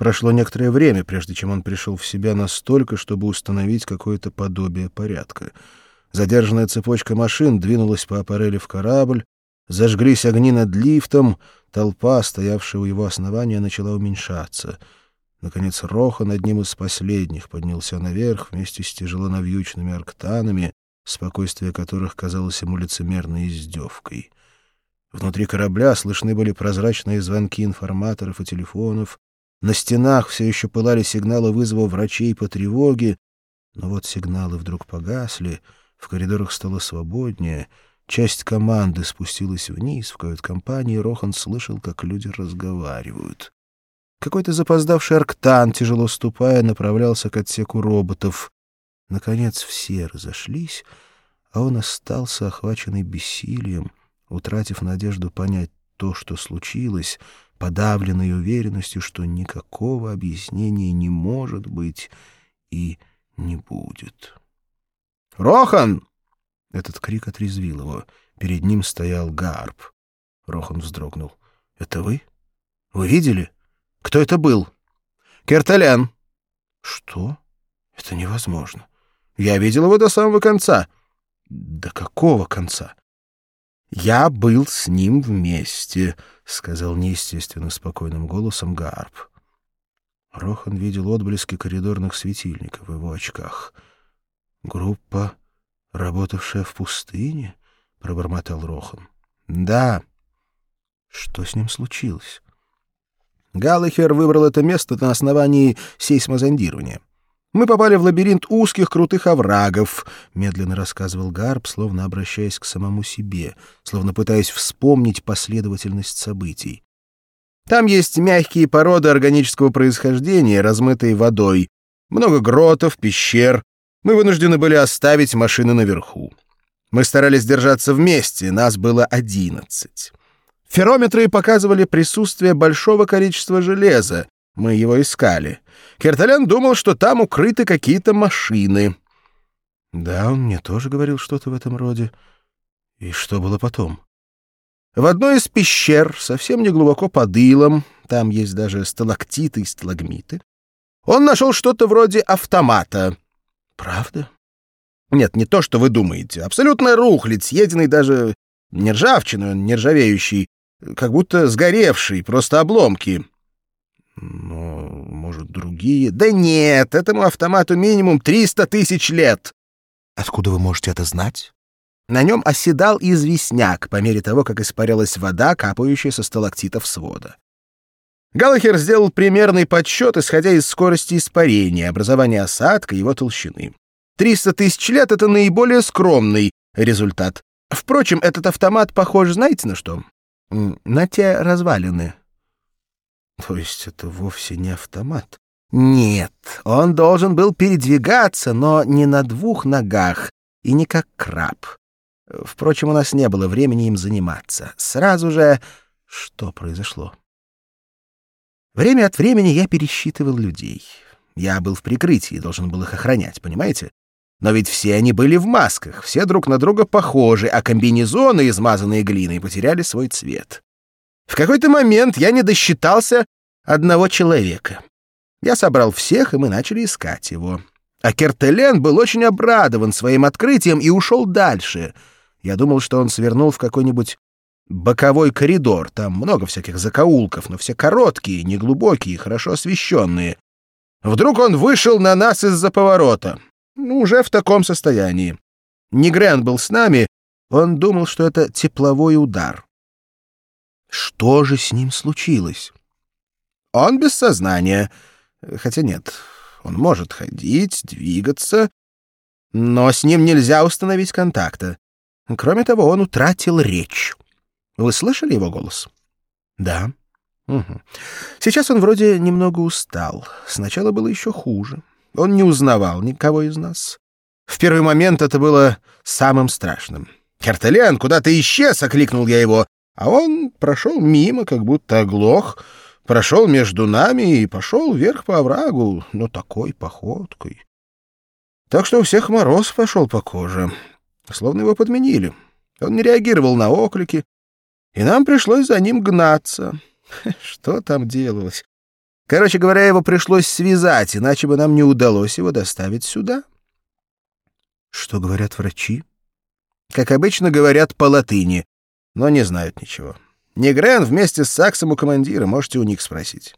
Прошло некоторое время, прежде чем он пришел в себя настолько, чтобы установить какое-то подобие порядка. Задержанная цепочка машин двинулась по аппарели в корабль, зажглись огни над лифтом, толпа, стоявшая у его основания, начала уменьшаться. Наконец Рохан одним из последних поднялся наверх вместе с тяжело навьюченными арктанами, спокойствие которых казалось ему лицемерной издевкой. Внутри корабля слышны были прозрачные звонки информаторов и телефонов, на стенах все еще пылали сигналы вызова врачей по тревоге, но вот сигналы вдруг погасли, в коридорах стало свободнее, часть команды спустилась вниз, в кают-компании Рохан слышал, как люди разговаривают. Какой-то запоздавший арктан, тяжело ступая, направлялся к отсеку роботов. Наконец все разошлись, а он остался охваченный бессилием, утратив надежду понять то, что случилось, подавленной уверенностью, что никакого объяснения не может быть и не будет. «Рохан!» Этот крик отрезвил его. Перед ним стоял Гарп. Рохан вздрогнул. «Это вы? Вы видели? Кто это был?» «Керталян». «Что? Это невозможно. Я видел его до самого конца». «До какого конца?» «Я был с ним вместе», — сказал неестественно спокойным голосом Гарп. Рохан видел отблески коридорных светильников в его очках. «Группа, работавшая в пустыне?» — пробормотал Рохан. «Да». Что с ним случилось? Галлахер выбрал это место на основании сейсмозондирования. Мы попали в лабиринт узких крутых оврагов, — медленно рассказывал Гарп, словно обращаясь к самому себе, словно пытаясь вспомнить последовательность событий. Там есть мягкие породы органического происхождения, размытые водой, много гротов, пещер. Мы вынуждены были оставить машины наверху. Мы старались держаться вместе, нас было одиннадцать. Ферометры показывали присутствие большого количества железа, мы его искали. Керталян думал, что там укрыты какие-то машины. Да, он мне тоже говорил что-то в этом роде. И что было потом? В одной из пещер, совсем не глубоко под илом, там есть даже сталактиты и сталагмиты, он нашел что-то вроде автомата. Правда? Нет, не то, что вы думаете. Абсолютно рухлядь, съеденный даже не ржавчиной, не ржавеющий, как будто сгоревший, просто обломки. Но, может, другие? Да нет, этому автомату минимум 300 тысяч лет. Откуда вы можете это знать? На нем оседал известняк по мере того, как испарялась вода, капающая со сталактитов свода. Галлахер сделал примерный подсчет, исходя из скорости испарения, образования осадка и его толщины. 300 тысяч лет — это наиболее скромный результат. Впрочем, этот автомат похож, знаете на что? На те развалины, то есть это вовсе не автомат? Нет, он должен был передвигаться, но не на двух ногах и не как краб. Впрочем, у нас не было времени им заниматься. Сразу же... Что произошло? Время от времени я пересчитывал людей. Я был в прикрытии и должен был их охранять, понимаете? Но ведь все они были в масках, все друг на друга похожи, а комбинезоны, измазанные глиной, потеряли свой цвет. В какой-то момент я не досчитался одного человека. Я собрал всех, и мы начали искать его. А Кертелен был очень обрадован своим открытием и ушел дальше. Я думал, что он свернул в какой-нибудь боковой коридор. Там много всяких закоулков, но все короткие, неглубокие, хорошо освещенные. Вдруг он вышел на нас из-за поворота. Ну, уже в таком состоянии. Негрен был с нами, он думал, что это тепловой удар. Что же с ним случилось? Он без сознания. Хотя нет, он может ходить, двигаться, но с ним нельзя установить контакта. Кроме того, он утратил речь. Вы слышали его голос? Да. Угу. Сейчас он вроде немного устал. Сначала было еще хуже. Он не узнавал никого из нас. В первый момент это было самым страшным. «Картелен, куда ты исчез?» — окликнул я его. А он прошел мимо, как будто оглох, прошел между нами и пошел вверх по оврагу, но такой походкой. Так что у всех мороз пошел по коже, словно его подменили. Он не реагировал на оклики, и нам пришлось за ним гнаться. Что там делалось? Короче говоря, его пришлось связать, иначе бы нам не удалось его доставить сюда. Что говорят врачи? Как обычно, говорят по латыни, но не знают ничего. Негрен вместе с Саксом у командира, можете у них спросить.